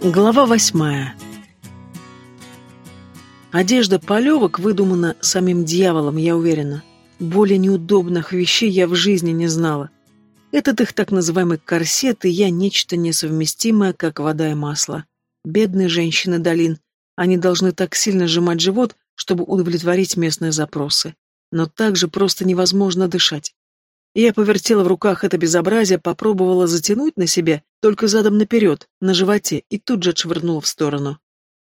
Глава восьмая. Одежда полевок выдумана самим дьяволом, я уверена. Более неудобных вещей я в жизни не знала. Этот их так называемый корсет и я нечто несовместимое, как вода и масло. Бедные женщины долин. Они должны так сильно сжимать живот, чтобы удовлетворить местные запросы. Но так же просто невозможно дышать. Я повертела в руках это безобразие, попробовала затянуть на себе, только задом наперед, на животе, и тут же отшвырнула в сторону.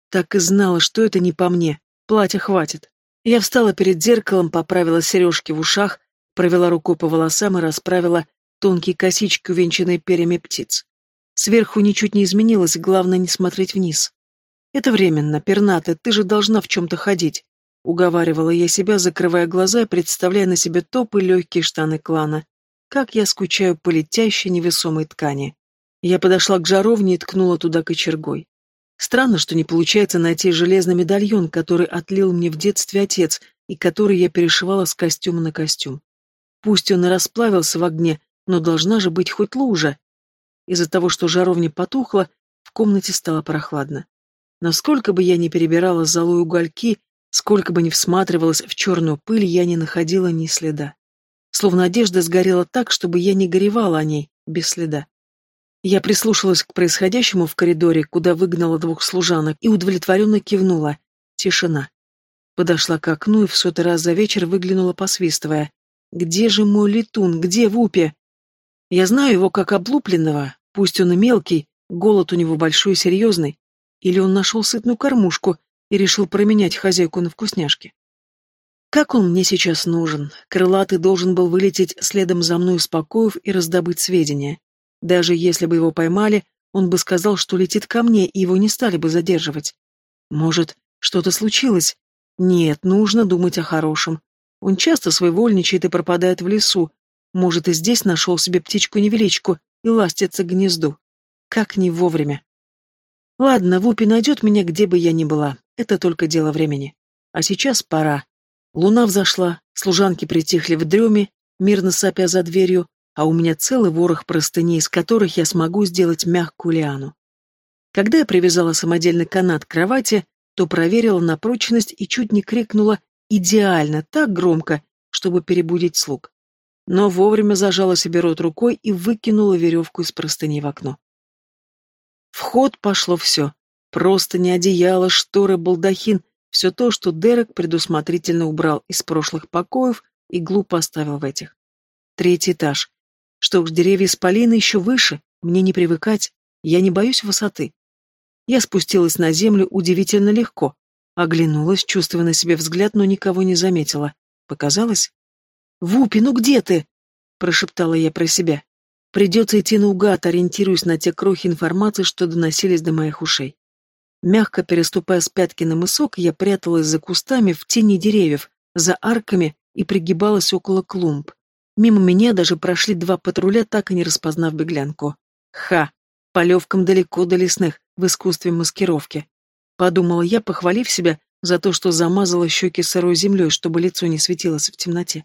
Так и знала, что это не по мне. Платья хватит. Я встала перед зеркалом, поправила сережки в ушах, провела рукой по волосам и расправила тонкие косички, увенчанные перьями птиц. Сверху ничуть не изменилось, главное не смотреть вниз. «Это временно, перната, ты же должна в чем-то ходить», — уговаривала я себя, закрывая глаза и представляя на себе топы легкие штаны клана. Как я скучаю по летящей невесомой ткани. Я подошла к жаровне и ткнула туда кочергой. Странно, что не получается найти железный медальон, который отлил мне в детстве отец и который я перешивала с костюма на костюм. Пусть он и расплавился в огне, но должна же быть хоть лужа. Из-за того, что жаровня потухла, в комнате стало прохладно. Насколько бы я ни перебирала золой угольки, сколько бы ни всматривалась в черную пыль, я не находила ни следа. Словно одежда сгорела так, чтобы я не горевала о ней, без следа. Я прислушалась к происходящему в коридоре, куда выгнала двух служанок, и удовлетворенно кивнула. Тишина. Подошла к окну и в сотый раз за вечер выглянула, посвистывая. «Где же мой летун? Где Вупи?» Я знаю его как облупленного, пусть он и мелкий, голод у него большой и серьезный. Или он нашел сытную кормушку и решил променять хозяйку на вкусняшки. Как он мне сейчас нужен? Крылатый должен был вылететь следом за мной из покоев и раздобыть сведения. Даже если бы его поймали, он бы сказал, что летит ко мне, и его не стали бы задерживать. Может, что-то случилось? Нет, нужно думать о хорошем. Он часто своевольничает и пропадает в лесу, может, и здесь нашел себе птичку-невеличку и ластится к гнезду. Как не вовремя. Ладно, Вупи найдет меня, где бы я ни была. Это только дело времени. А сейчас пора. Луна взошла, служанки притихли в дреме, мирно сопя за дверью, а у меня целый ворох простыней, из которых я смогу сделать мягкую лиану. Когда я привязала самодельный канат к кровати, то проверила на прочность и чуть не крикнула «идеально» так громко, чтобы перебудить слуг но вовремя зажала себе рот рукой и выкинула веревку из простыни в окно. Ход пошло все. Просто не одеяло, шторы, балдахин, все то, что Дерек предусмотрительно убрал из прошлых покоев и глупо оставил в этих. Третий этаж. Что ж, деревья исполины еще выше, мне не привыкать, я не боюсь высоты. Я спустилась на землю удивительно легко. Оглянулась, чувствуя на себе взгляд, но никого не заметила. Показалось? «Вупи, ну где ты?» — прошептала я про себя. Придется идти наугад, ориентируясь на те крохи информации, что доносились до моих ушей. Мягко переступая с пятки на мысок, я пряталась за кустами в тени деревьев, за арками и пригибалась около клумб. Мимо меня даже прошли два патруля, так и не распознав беглянку. Ха! Полевкам далеко до лесных, в искусстве маскировки. Подумала я, похвалив себя за то, что замазала щеки сырой землей, чтобы лицо не светилось в темноте.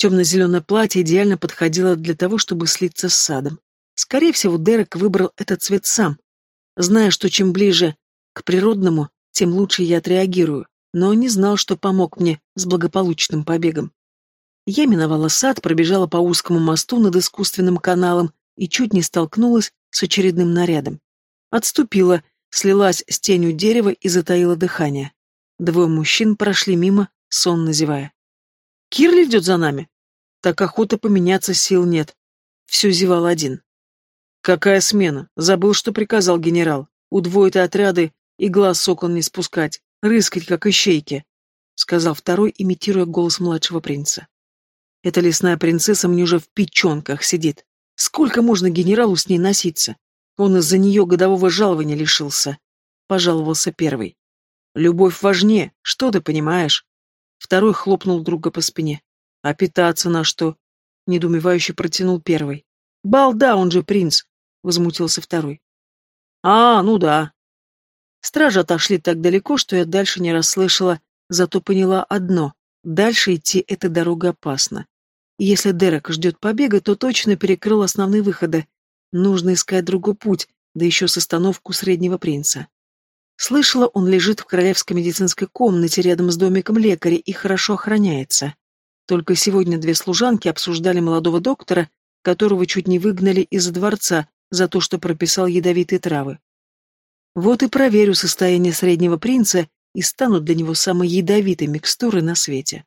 Темно-зеленое платье идеально подходило для того, чтобы слиться с садом. Скорее всего, Дерек выбрал этот цвет сам, зная, что чем ближе к природному, тем лучше я отреагирую, но не знал, что помог мне с благополучным побегом. Я миновала сад, пробежала по узкому мосту над искусственным каналом и чуть не столкнулась с очередным нарядом. Отступила, слилась с тенью дерева и затаила дыхание. Двое мужчин прошли мимо, сонно зевая. «Кирли идет за нами?» Так охоты поменяться сил нет. Все зевал один. Какая смена? Забыл, что приказал генерал. Удвоить отряды и глаз с не спускать, рыскать, как ищейки, — сказал второй, имитируя голос младшего принца. Эта лесная принцесса мне уже в печенках сидит. Сколько можно генералу с ней носиться? Он из-за нее годового жалования лишился, — пожаловался первый. Любовь важнее, что ты понимаешь? Второй хлопнул друга по спине. А питаться на что? Недумевающе протянул первый. Балда, он же принц, возмутился второй. А, ну да. Стражи отошли так далеко, что я дальше не расслышала, зато поняла одно. Дальше идти эта дорога опасна. Если Дерек ждет побега, то точно перекрыл основные выходы. Нужно искать другой путь, да еще с остановку среднего принца. Слышала, он лежит в королевской медицинской комнате рядом с домиком лекаря и хорошо охраняется. Только сегодня две служанки обсуждали молодого доктора, которого чуть не выгнали из дворца за то, что прописал ядовитые травы. Вот и проверю состояние среднего принца и стану для него самой ядовитой микстурой на свете.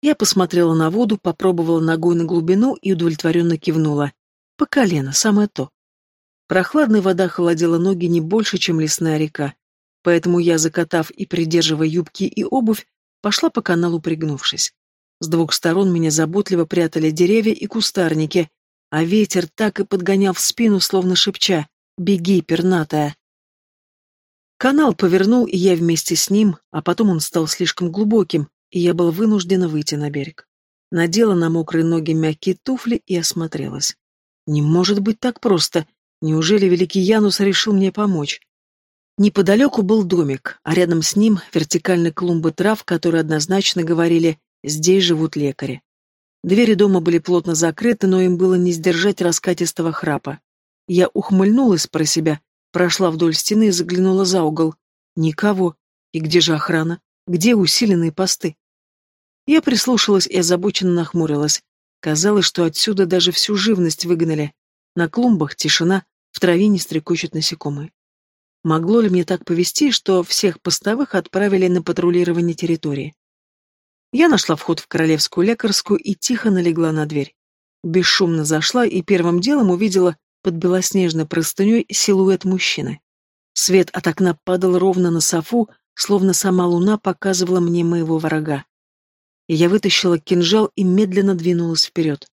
Я посмотрела на воду, попробовала ногой на глубину и удовлетворенно кивнула. По колено, самое то. Прохладная вода холодила ноги не больше, чем лесная река, поэтому я, закатав и придерживая юбки и обувь, пошла по каналу, пригнувшись. С двух сторон меня заботливо прятали деревья и кустарники, а ветер так и подгонял в спину, словно шепча «Беги, пернатая!». Канал повернул, и я вместе с ним, а потом он стал слишком глубоким, и я был вынуждена выйти на берег. Надела на мокрые ноги мягкие туфли и осмотрелась. Не может быть так просто. Неужели великий Янус решил мне помочь? Неподалеку был домик, а рядом с ним вертикальные клумбы трав, которые однозначно говорили «здесь живут лекари». Двери дома были плотно закрыты, но им было не сдержать раскатистого храпа. Я ухмыльнулась про себя, прошла вдоль стены и заглянула за угол. Никого. И где же охрана? Где усиленные посты? Я прислушалась и озабоченно нахмурилась. Казалось, что отсюда даже всю живность выгнали. На клумбах тишина, в траве не стрекочут насекомые. Могло ли мне так повести, что всех постовых отправили на патрулирование территории? Я нашла вход в королевскую лекарскую и тихо налегла на дверь. Бесшумно зашла и первым делом увидела под белоснежной простыней силуэт мужчины. Свет от окна падал ровно на софу, словно сама луна показывала мне моего врага. Я вытащила кинжал и медленно двинулась вперед.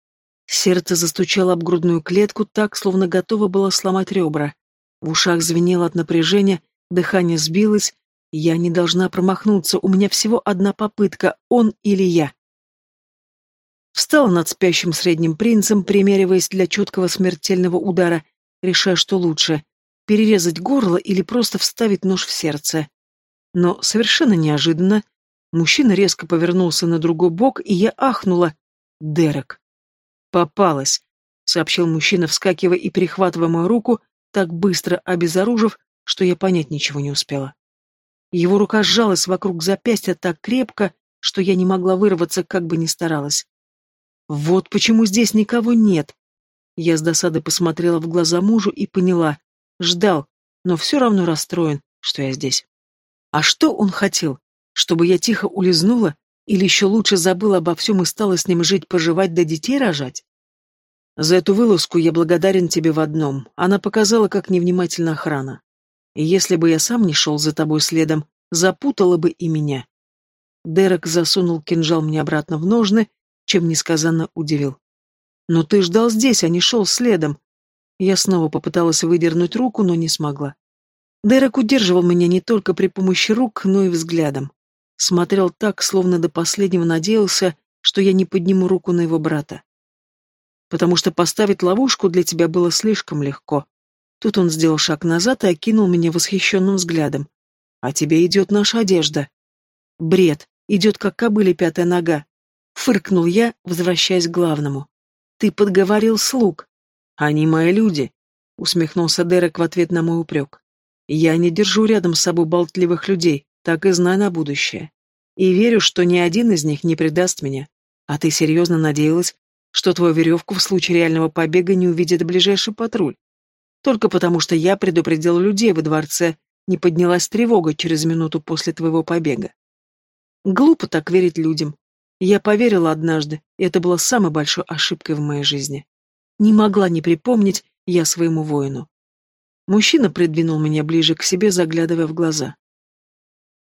Сердце застучало об грудную клетку так, словно готово было сломать ребра. В ушах звенело от напряжения, дыхание сбилось. Я не должна промахнуться, у меня всего одна попытка, он или я. Встала над спящим средним принцем, примериваясь для четкого смертельного удара, решая, что лучше — перерезать горло или просто вставить нож в сердце. Но совершенно неожиданно мужчина резко повернулся на другой бок, и я ахнула. Дерек. «Попалась», — сообщил мужчина, вскакивая и перехватывая мою руку, так быстро обезоружив, что я понять ничего не успела. Его рука сжалась вокруг запястья так крепко, что я не могла вырваться, как бы ни старалась. «Вот почему здесь никого нет!» Я с досадой посмотрела в глаза мужу и поняла. Ждал, но все равно расстроен, что я здесь. А что он хотел? Чтобы я тихо улизнула или еще лучше забыла обо всем и стала с ним жить, поживать да детей рожать? За эту вылазку я благодарен тебе в одном. Она показала, как невнимательна охрана. И если бы я сам не шел за тобой следом, запутала бы и меня. Дерек засунул кинжал мне обратно в ножны, чем несказанно удивил. «Но ты ждал здесь, а не шел следом». Я снова попыталась выдернуть руку, но не смогла. Дерек удерживал меня не только при помощи рук, но и взглядом. Смотрел так, словно до последнего надеялся, что я не подниму руку на его брата. Потому что поставить ловушку для тебя было слишком легко. Тут он сделал шаг назад и окинул меня восхищенным взглядом. А тебе идет наша одежда. Бред. Идет, как кобыле пятая нога. Фыркнул я, возвращаясь к главному. Ты подговорил слуг. Они мои люди. Усмехнулся Дерек в ответ на мой упрек. Я не держу рядом с собой болтливых людей, так и знай на будущее. И верю, что ни один из них не предаст меня. А ты серьезно надеялась, что твою веревку в случае реального побега не увидит ближайший патруль? Только потому, что я предупредил людей во дворце, не поднялась тревога через минуту после твоего побега. Глупо так верить людям. Я поверила однажды, и это было самой большой ошибкой в моей жизни. Не могла не припомнить я своему воину. Мужчина придвинул меня ближе к себе, заглядывая в глаза.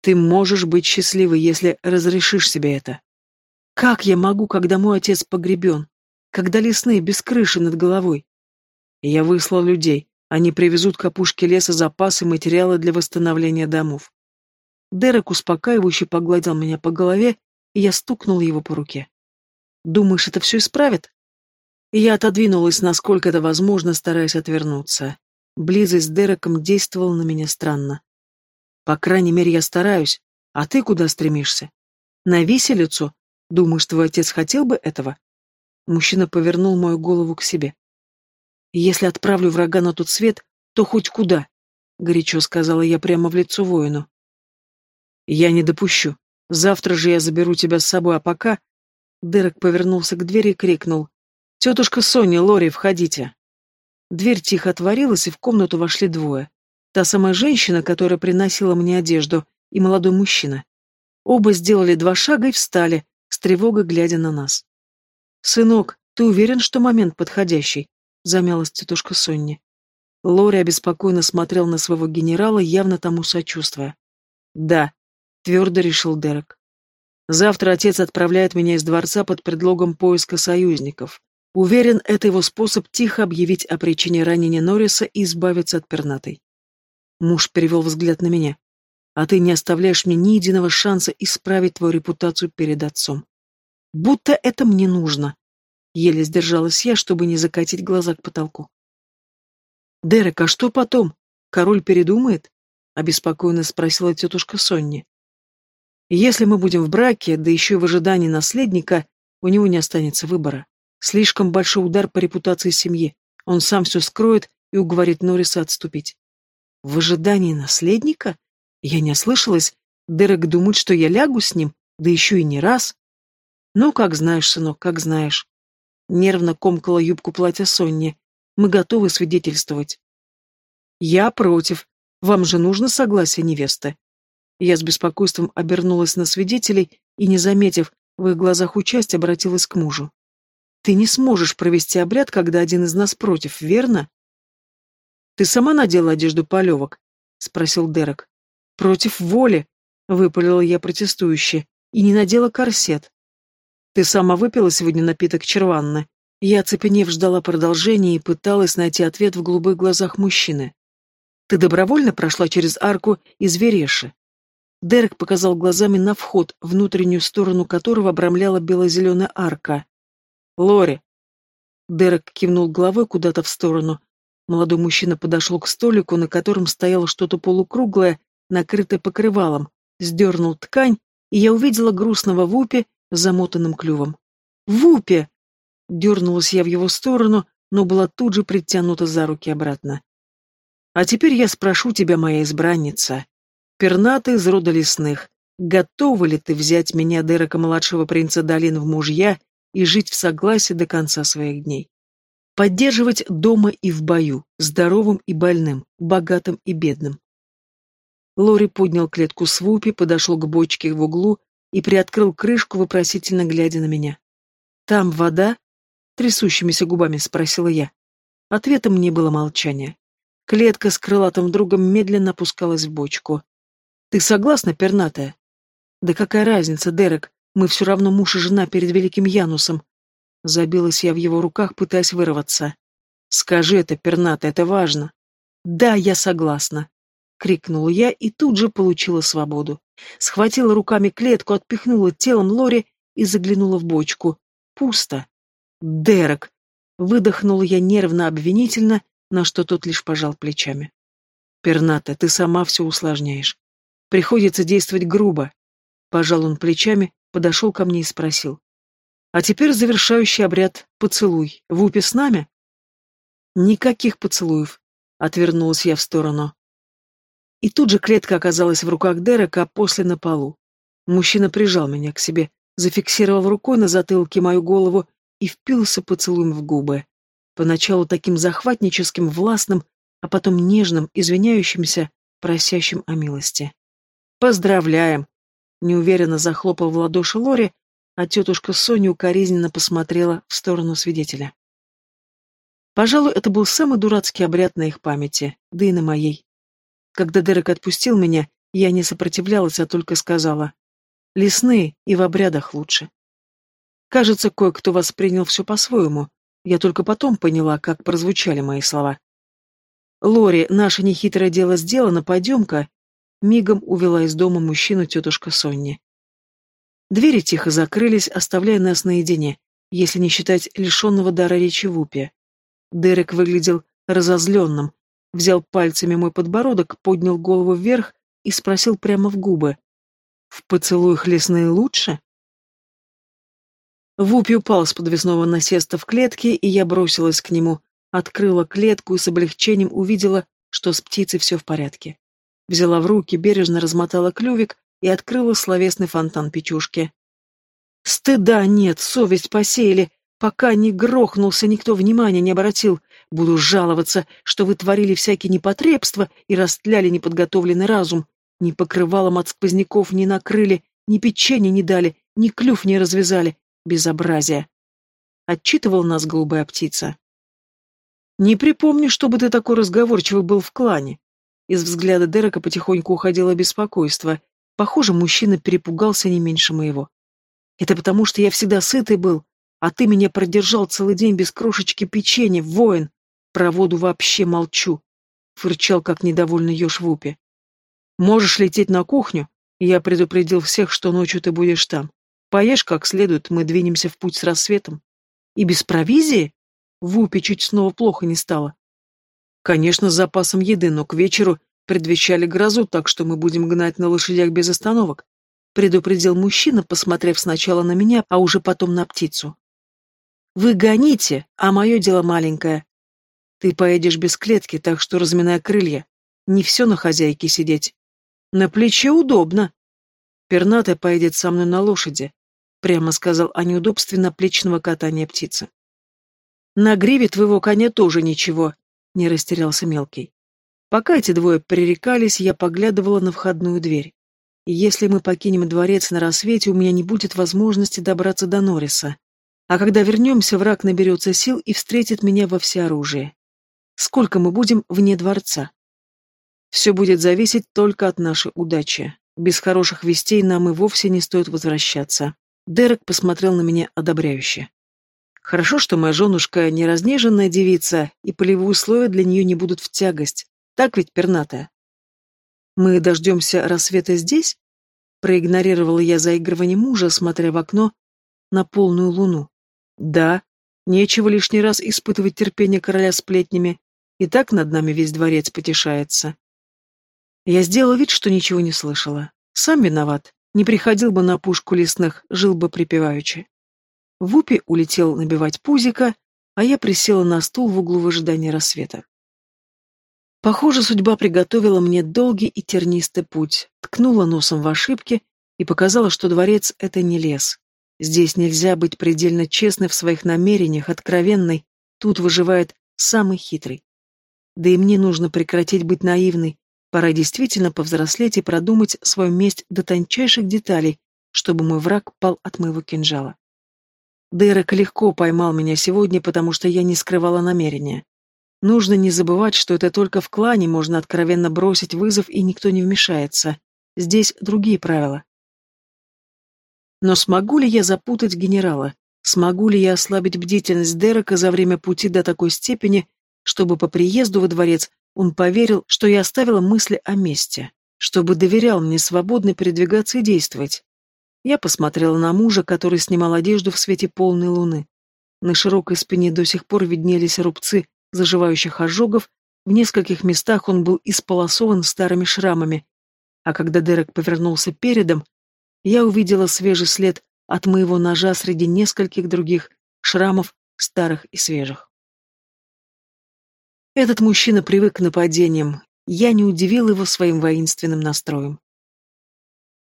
«Ты можешь быть счастливой, если разрешишь себе это. Как я могу, когда мой отец погребен? Когда лесные без крыши над головой? Я выслал людей. Они привезут к опушке леса запасы материала для восстановления домов. Дерек успокаивающе погладил меня по голове, и я стукнул его по руке. «Думаешь, это все исправит?» Я отодвинулась, насколько это возможно, стараясь отвернуться. Близость с Дереком действовала на меня странно. По крайней мере, я стараюсь. А ты куда стремишься? На виселицу? Думаешь, твой отец хотел бы этого? Мужчина повернул мою голову к себе. Если отправлю врага на тот свет, то хоть куда, — горячо сказала я прямо в лицо воину. Я не допущу. Завтра же я заберу тебя с собой, а пока... Дерек повернулся к двери и крикнул. «Тетушка Соня, Лори, входите!» Дверь тихо отворилась, и в комнату вошли двое. Та самая женщина, которая приносила мне одежду, и молодой мужчина. Оба сделали два шага и встали, с тревогой глядя на нас. «Сынок, ты уверен, что момент подходящий?» — замялась тетушка Сонни. Лори обеспокоенно смотрел на своего генерала, явно тому сочувствуя. «Да», — твердо решил Дерек. «Завтра отец отправляет меня из дворца под предлогом поиска союзников. Уверен, это его способ тихо объявить о причине ранения Норриса и избавиться от пернатой». Муж перевел взгляд на меня а ты не оставляешь мне ни единого шанса исправить твою репутацию перед отцом. Будто это мне нужно. Еле сдержалась я, чтобы не закатить глаза к потолку. «Дерек, а что потом? Король передумает?» — обеспокоенно спросила тетушка Сонни. «Если мы будем в браке, да еще и в ожидании наследника, у него не останется выбора. Слишком большой удар по репутации семьи. Он сам все скроет и уговорит Норриса отступить». «В ожидании наследника?» Я не ослышалась. Дерек думает, что я лягу с ним, да еще и не раз. Ну, как знаешь, сынок, как знаешь. Нервно комкала юбку платья Сонни. Мы готовы свидетельствовать. Я против. Вам же нужно согласие невесты. Я с беспокойством обернулась на свидетелей и, не заметив в их глазах участия, обратилась к мужу. Ты не сможешь провести обряд, когда один из нас против, верно? Ты сама надела одежду полевок? Спросил Дерек. Против воли, выпалила я протестующе, и не надела корсет. Ты сама выпила сегодня напиток черванны. Я, оцепенев, ждала продолжения и пыталась найти ответ в голубых глазах мужчины. Ты добровольно прошла через арку из Вереши. Дерек показал глазами на вход, внутреннюю сторону которого обрамляла бело-зеленая арка. «Лори!» Дерек кивнул головой куда-то в сторону. Молодой мужчина подошел к столику, на котором стояло что-то полукруглое, накрытое покрывалом, сдернул ткань, и я увидела грустного Вупи с замотанным клювом. «Вупи!» Дернулась я в его сторону, но была тут же притянута за руки обратно. «А теперь я спрошу тебя, моя избранница, пернатый из рода лесных, готова ли ты взять меня, Дерека-младшего принца Долин, в мужья и жить в согласии до конца своих дней? Поддерживать дома и в бою, здоровым и больным, богатым и бедным. Лори поднял клетку с Вупи, подошел к бочке в углу и приоткрыл крышку, вопросительно глядя на меня. «Там вода?» — трясущимися губами спросила я. Ответом мне было молчание. Клетка с крылатым другом медленно опускалась в бочку. «Ты согласна, пернатая?» «Да какая разница, Дерек? Мы все равно муж и жена перед Великим Янусом». Забилась я в его руках, пытаясь вырваться. «Скажи это, пернатая, это важно». «Да, я согласна», — крикнула я и тут же получила свободу. Схватила руками клетку, отпихнула телом Лори и заглянула в бочку. Пусто. «Дерек!» — выдохнула я нервно-обвинительно, на что тот лишь пожал плечами. «Перната, ты сама все усложняешь. Приходится действовать грубо». Пожал он плечами, подошел ко мне и спросил. «А теперь завершающий обряд — поцелуй. В упе с нами?» «Никаких поцелуев», — отвернулась я в сторону. И тут же клетка оказалась в руках Дерека, а после на полу. Мужчина прижал меня к себе, зафиксировал рукой на затылке мою голову и впился поцелуем в губы. Поначалу таким захватническим, властным, а потом нежным, извиняющимся, просящим о милости. «Поздравляем!» — неуверенно захлопал в ладоши Лори, а тетушка Соня укоризненно посмотрела в сторону свидетеля. Пожалуй, это был самый дурацкий обряд на их памяти, да и на моей. Когда Дерек отпустил меня, я не сопротивлялась, а только сказала. Лесные и в обрядах лучше. Кажется, кое-кто воспринял все по-своему. Я только потом поняла, как прозвучали мои слова. «Лори, наше нехитрое дело сделано, пойдем-ка», мигом увела из дома мужчину тетушка Сонни. Двери тихо закрылись, оставляя нас наедине, если не считать лишенного дара речи Вупи. Дерек выглядел разозленным, взял пальцами мой подбородок, поднял голову вверх и спросил прямо в губы. «В поцелуях лесные лучше?» Вупи упал с подвесного насеста в клетке, и я бросилась к нему, Открыла клетку и с облегчением увидела, что с птицей все в порядке. Взяла в руки, бережно размотала клювик и открыла словесный фонтан печушки. Стыда нет, совесть посеяли. Пока не грохнулся, никто внимания не обратил. Буду жаловаться, что вы творили всякие непотребства и растляли неподготовленный разум. Ни покрывалом от сквозняков не накрыли, ни печенья не дали, ни клюв не развязали. Безобразие. Отчитывал нас голубая птица. Не припомню, чтобы ты такой разговорчивый был в клане. Из взгляда Дерека потихоньку уходило беспокойство. Похоже, мужчина перепугался не меньше моего. Это потому, что я всегда сытый был, а ты меня продержал целый день без крошечки печенья, воин. Про воду вообще молчу. Фырчал, как недовольный еж в упе. Можешь лететь на кухню, я предупредил всех, что ночью ты будешь там. Поешь как следует, мы двинемся в путь с рассветом. И без провизии? В упе чуть снова плохо не стало. Конечно, с запасом еды, но к вечеру предвещали грозу, так что мы будем гнать на лошадях без остановок предупредил мужчина, посмотрев сначала на меня, а уже потом на птицу. «Вы гоните, а мое дело маленькое. Ты поедешь без клетки, так что разминая крылья. Не все на хозяйке сидеть. На плече удобно. Пернатая поедет со мной на лошади», — прямо сказал о неудобстве наплечного катания птицы. «На гриве твоего коня тоже ничего», — не растерялся мелкий. Пока эти двое пререкались, я поглядывала на входную дверь. Если мы покинем дворец на рассвете, у меня не будет возможности добраться до Норриса. А когда вернемся, враг наберется сил и встретит меня во всеоружии. Сколько мы будем вне дворца? Все будет зависеть только от нашей удачи. Без хороших вестей нам и вовсе не стоит возвращаться. Дерек посмотрел на меня одобряюще. Хорошо, что моя женушка не разнеженная девица, и полевые условия для нее не будут в тягость. Так ведь, пернатая? «Мы дождемся рассвета здесь?» Проигнорировала я заигрывание мужа, смотря в окно на полную луну. «Да, нечего лишний раз испытывать терпение короля сплетнями, и так над нами весь дворец потешается». Я сделала вид, что ничего не слышала. Сам виноват. Не приходил бы на пушку лесных, жил бы припеваючи. Вупи улетел набивать пузика, а я присела на стул в углу в ожидании рассвета. Похоже, судьба приготовила мне долгий и тернистый путь, ткнула носом в ошибки и показала, что дворец — это не лес. Здесь нельзя быть предельно честной в своих намерениях, откровенной, тут выживает самый хитрый. Да и мне нужно прекратить быть наивной, пора действительно повзрослеть и продумать свою месть до тончайших деталей, чтобы мой враг пал от моего кинжала. Дерек легко поймал меня сегодня, потому что я не скрывала намерения. Нужно не забывать, что это только в клане можно откровенно бросить вызов, и никто не вмешается. Здесь другие правила. Но смогу ли я запутать генерала? Смогу ли я ослабить бдительность Дерека за время пути до такой степени, чтобы по приезду во дворец он поверил, что я оставила мысли о месте, чтобы доверял мне свободно передвигаться и действовать? Я посмотрела на мужа, который снимал одежду в свете полной луны. На широкой спине до сих пор виднелись рубцы заживающих ожогов, в нескольких местах он был исполосован старыми шрамами. А когда Дерек повернулся передом, я увидела свежий след от моего ножа среди нескольких других шрамов, старых и свежих. Этот мужчина привык к нападениям, я не удивил его своим воинственным настроем.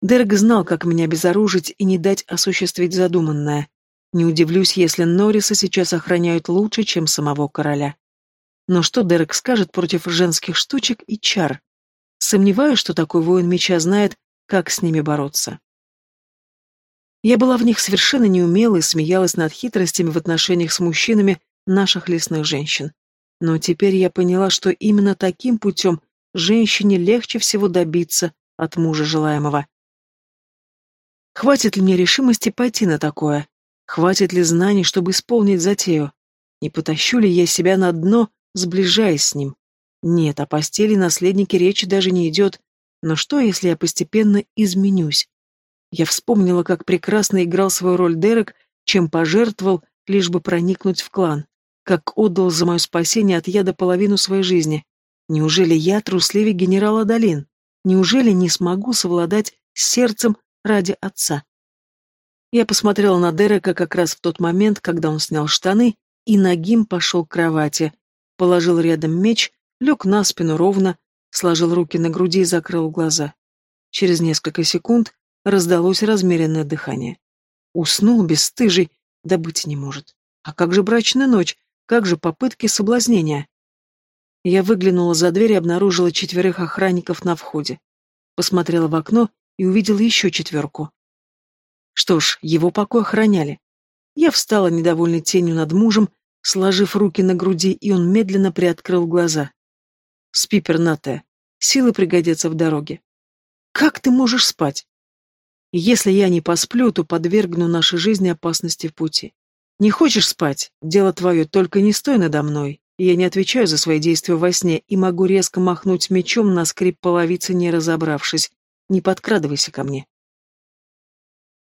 Дерек знал, как меня обезоружить и не дать осуществить задуманное. Не удивлюсь, если Норриса сейчас охраняют лучше, чем самого короля. Но что Дерек скажет против женских штучек и чар? Сомневаюсь, что такой воин меча знает, как с ними бороться. Я была в них совершенно неумела и смеялась над хитростями в отношениях с мужчинами наших лесных женщин. Но теперь я поняла, что именно таким путем женщине легче всего добиться от мужа желаемого. Хватит ли мне решимости пойти на такое? Хватит ли знаний, чтобы исполнить затею? Не потащу ли я себя на дно, сближаясь с ним. Нет, о постели наследнике речи даже не идет. Но что, если я постепенно изменюсь? Я вспомнила, как прекрасно играл свою роль Дерек, чем пожертвовал, лишь бы проникнуть в клан, как отдал за мое спасение от яда половину своей жизни. Неужели я трусливее генерала Долин? Неужели не смогу совладать с сердцем ради отца? Я посмотрела на Дерека как раз в тот момент, когда он снял штаны и нагим пошел к кровати, положил рядом меч, лег на спину ровно, сложил руки на груди и закрыл глаза. Через несколько секунд раздалось размеренное дыхание. Уснул бесстыжий, да быть не может. А как же брачная ночь? Как же попытки соблазнения? Я выглянула за дверь и обнаружила четверых охранников на входе. Посмотрела в окно и увидела еще четверку. Что ж, его покой охраняли. Я встала недовольной тенью над мужем, сложив руки на груди, и он медленно приоткрыл глаза. «Спи, пернатая. Силы пригодятся в дороге. Как ты можешь спать? Если я не посплю, то подвергну нашей жизни опасности в пути. Не хочешь спать? Дело твое, только не стой надо мной. Я не отвечаю за свои действия во сне и могу резко махнуть мечом на скрип половицы, не разобравшись. Не подкрадывайся ко мне.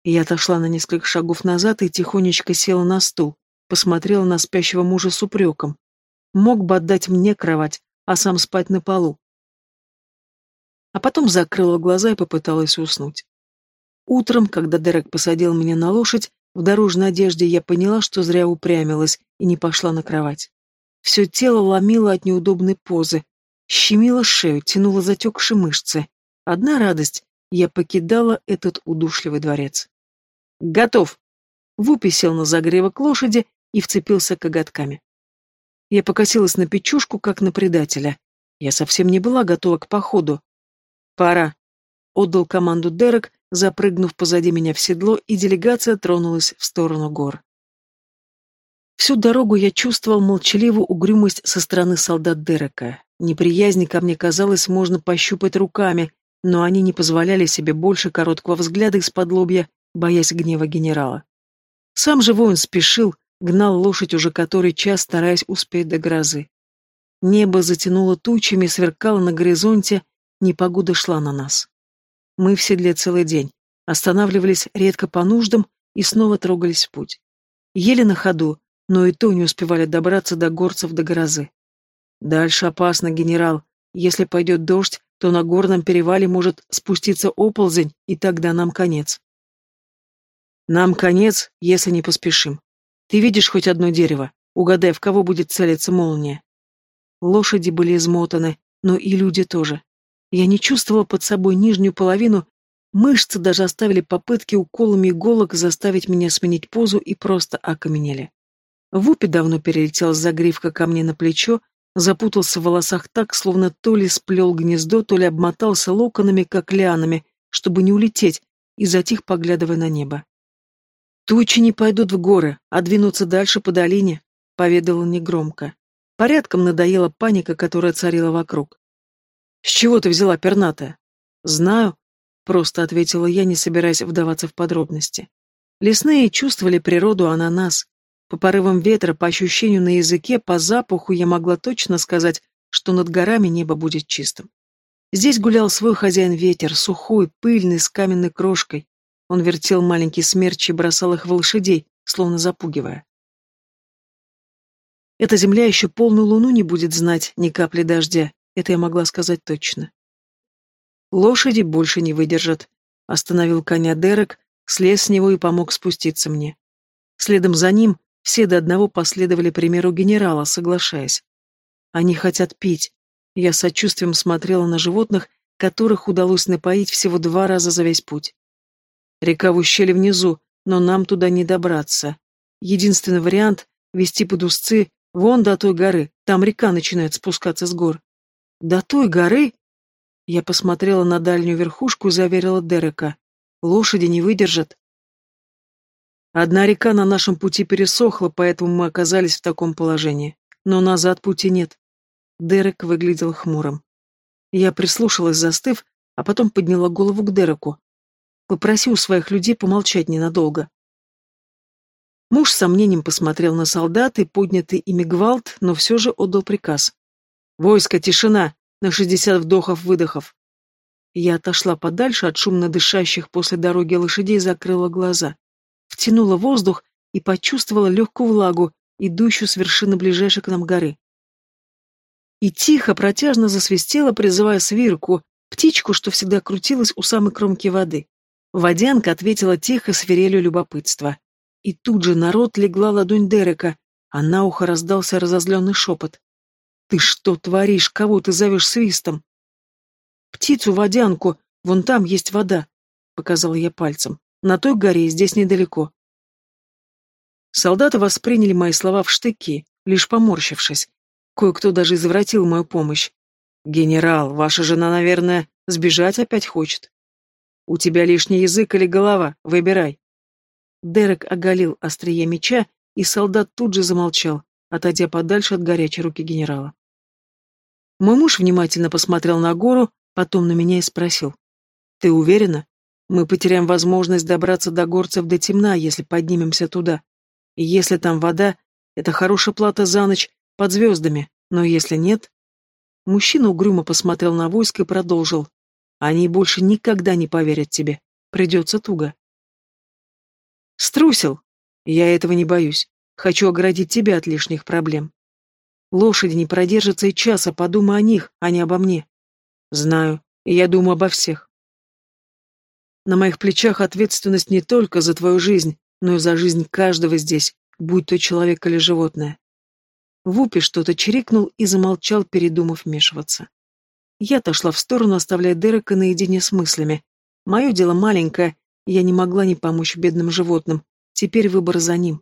Я отошла на несколько шагов назад и тихонечко села на стул, посмотрела на спящего мужа с упреком. Мог бы отдать мне кровать, а сам спать на полу. А потом закрыла глаза и попыталась уснуть. Утром, когда Дерек посадил меня на лошадь, в дорожной одежде я поняла, что зря упрямилась и не пошла на кровать. Все тело ломило от неудобной позы, щемило шею, тянуло затекшие мышцы. Одна радость — я покидала этот удушливый дворец. «Готов!» Вупи сел на загревок лошади и вцепился коготками. Я покосилась на печушку, как на предателя. Я совсем не была готова к походу. «Пора!» — отдал команду Дерек, запрыгнув позади меня в седло, и делегация тронулась в сторону гор. Всю дорогу я чувствовал молчаливую угрюмость со стороны солдат Дерека. Неприязнь ко мне, казалось, можно пощупать руками, но они не позволяли себе больше короткого взгляда из-под лобья, боясь гнева генерала. Сам же воин спешил, гнал лошадь уже который час, стараясь успеть до грозы. Небо затянуло тучами, сверкало на горизонте, непогода шла на нас. Мы в седле целый день, останавливались редко по нуждам и снова трогались в путь. Еле на ходу, но и то не успевали добраться до горцев до грозы. Дальше опасно, генерал. Если пойдет дождь, то на горном перевале может спуститься оползень, и тогда нам конец. Нам конец, если не поспешим. Ты видишь хоть одно дерево? Угадай, в кого будет целиться молния. Лошади были измотаны, но и люди тоже. Я не чувствовала под собой нижнюю половину, мышцы даже оставили попытки уколами иголок заставить меня сменить позу и просто окаменели. Вупи давно перелетел с загривка ко мне на плечо, запутался в волосах так, словно то ли сплел гнездо, то ли обмотался локонами, как лианами, чтобы не улететь, и затих, поглядывая на небо. «Тучи не пойдут в горы, а двинутся дальше по долине», — поведал негромко. Порядком надоела паника, которая царила вокруг. «С чего ты взяла, перната?» «Знаю», — просто ответила я, не собираясь вдаваться в подробности. Лесные чувствовали природу, а на нас. По порывам ветра, по ощущению на языке, по запаху я могла точно сказать, что над горами небо будет чистым. Здесь гулял свой хозяин-ветер, сухой, пыльный, с каменной крошкой. Он вертел маленькие смерчи и бросал их в лошадей, словно запугивая. Эта земля еще полную луну не будет знать, ни капли дождя, это я могла сказать точно. Лошади больше не выдержат. Остановил коня Дерек, слез с него и помог спуститься мне. Следом за ним все до одного последовали примеру генерала, соглашаясь. Они хотят пить. Я с сочувствием смотрела на животных, которых удалось напоить всего два раза за весь путь. Река в ущелье внизу, но нам туда не добраться. Единственный вариант — вести под узцы вон до той горы, там река начинает спускаться с гор. До той горы? Я посмотрела на дальнюю верхушку и заверила Дерека. Лошади не выдержат. Одна река на нашем пути пересохла, поэтому мы оказались в таком положении. Но назад пути нет. Дерек выглядел хмурым. Я прислушалась, застыв, а потом подняла голову к Дереку. Попроси у своих людей помолчать ненадолго. Муж с сомнением посмотрел на солдат и поднятый ими гвалт, но все же отдал приказ. «Войско, тишина! На шестьдесят вдохов-выдохов!» Я отошла подальше от шумно дышащих после дороги лошадей и закрыла глаза. Втянула воздух и почувствовала легкую влагу, идущую с вершины ближайшей к нам горы. И тихо, протяжно засвистела, призывая свирку, птичку, что всегда крутилась у самой кромки воды. Водянка ответила тихо свирелью любопытства. И тут же народ легла ладонь Дерека, а на ухо раздался разозленный шепот. Ты что творишь? Кого ты зовешь свистом? Птицу-водянку, вон там есть вода, показала я пальцем. На той горе, здесь недалеко. Солдаты восприняли мои слова в штыки, лишь поморщившись. Кое-кто даже извратил мою помощь. «Генерал, ваша жена, наверное, сбежать опять хочет. У тебя лишний язык или голова, выбирай». Дерек оголил острие меча, и солдат тут же замолчал, отойдя подальше от горячей руки генерала. Мой муж внимательно посмотрел на гору, потом на меня и спросил. «Ты уверена? Мы потеряем возможность добраться до горцев до темна, если поднимемся туда. И если там вода, это хорошая плата за ночь под звездами, но если нет...» Мужчина угрюмо посмотрел на войско и продолжил. «Они больше никогда не поверят тебе. Придется туго». «Струсил? Я этого не боюсь. Хочу оградить тебя от лишних проблем. Лошади не продержатся и часа, подумай о них, а не обо мне. Знаю, и я думаю обо всех. На моих плечах ответственность не только за твою жизнь, но и за жизнь каждого здесь, будь то человек или животное. Вупи что-то чирикнул и замолчал, передумав вмешиваться. Я отошла в сторону, оставляя Дерека наедине с мыслями. Мое дело маленькое, я не могла не помочь бедным животным, теперь выбор за ним.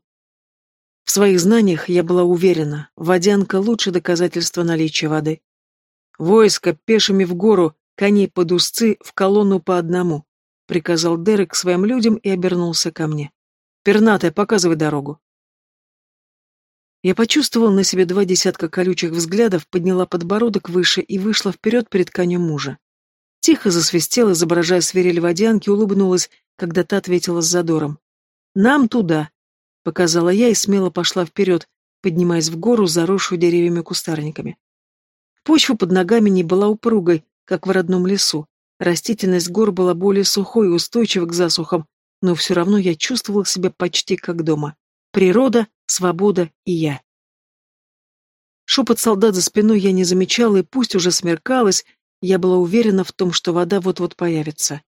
В своих знаниях я была уверена, водянка — лучше доказательство наличия воды. «Войско пешими в гору, коней под узцы, в колонну по одному», — приказал Дерек своим людям и обернулся ко мне. «Пернатая, показывай дорогу». Я почувствовала на себе два десятка колючих взглядов, подняла подбородок выше и вышла вперед перед конем мужа. Тихо засвистела, изображая свирель водянки, улыбнулась, когда та ответила с задором. «Нам туда!» — показала я и смело пошла вперед, поднимаясь в гору, заросшую деревьями кустарниками. Почва под ногами не была упругой, как в родном лесу. Растительность гор была более сухой и устойчива к засухам, но все равно я чувствовала себя почти как дома. Природа, свобода и я. Шепот солдат за спиной я не замечала, и пусть уже смеркалось, я была уверена в том, что вода вот-вот появится.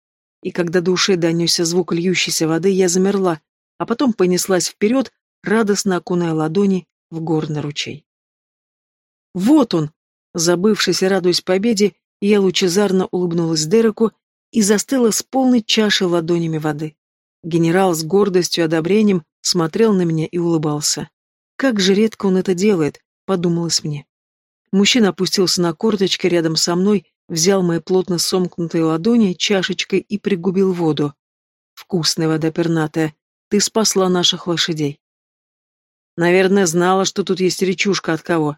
И когда до ушей донесся звук льющейся воды, я замерла, а потом понеслась вперед, радостно окуная ладони в горный ручей. «Вот он!» Забывшись и радуясь победе, я лучезарно улыбнулась Дереку и застыла с полной чашей ладонями воды. Генерал с гордостью и одобрением смотрел на меня и улыбался. «Как же редко он это делает», — подумалось мне. Мужчина опустился на корточки рядом со мной, взял мои плотно сомкнутые ладони чашечкой и пригубил воду. Вкусная вода пернатая, ты спасла наших лошадей. Наверное, знала, что тут есть речушка от кого.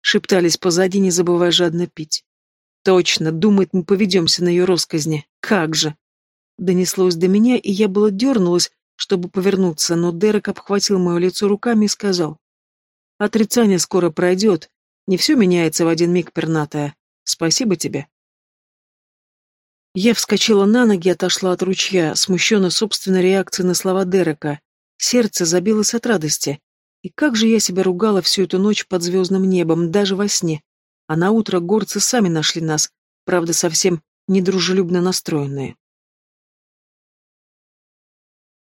Шептались позади, не забывая жадно пить. Точно, думает, мы поведемся на ее росказни. Как же! Донеслось до меня, и я было дернулась, чтобы повернуться, но Дерек обхватил мое лицо руками и сказал. Отрицание скоро пройдет. Не все меняется в один миг, пернатая. Спасибо тебе. Я вскочила на ноги и отошла от ручья, смущенная собственной реакцией на слова Дерека. Сердце забилось от радости. И как же я себя ругала всю эту ночь под звездным небом, даже во сне. А на утро горцы сами нашли нас, правда, совсем недружелюбно настроенные.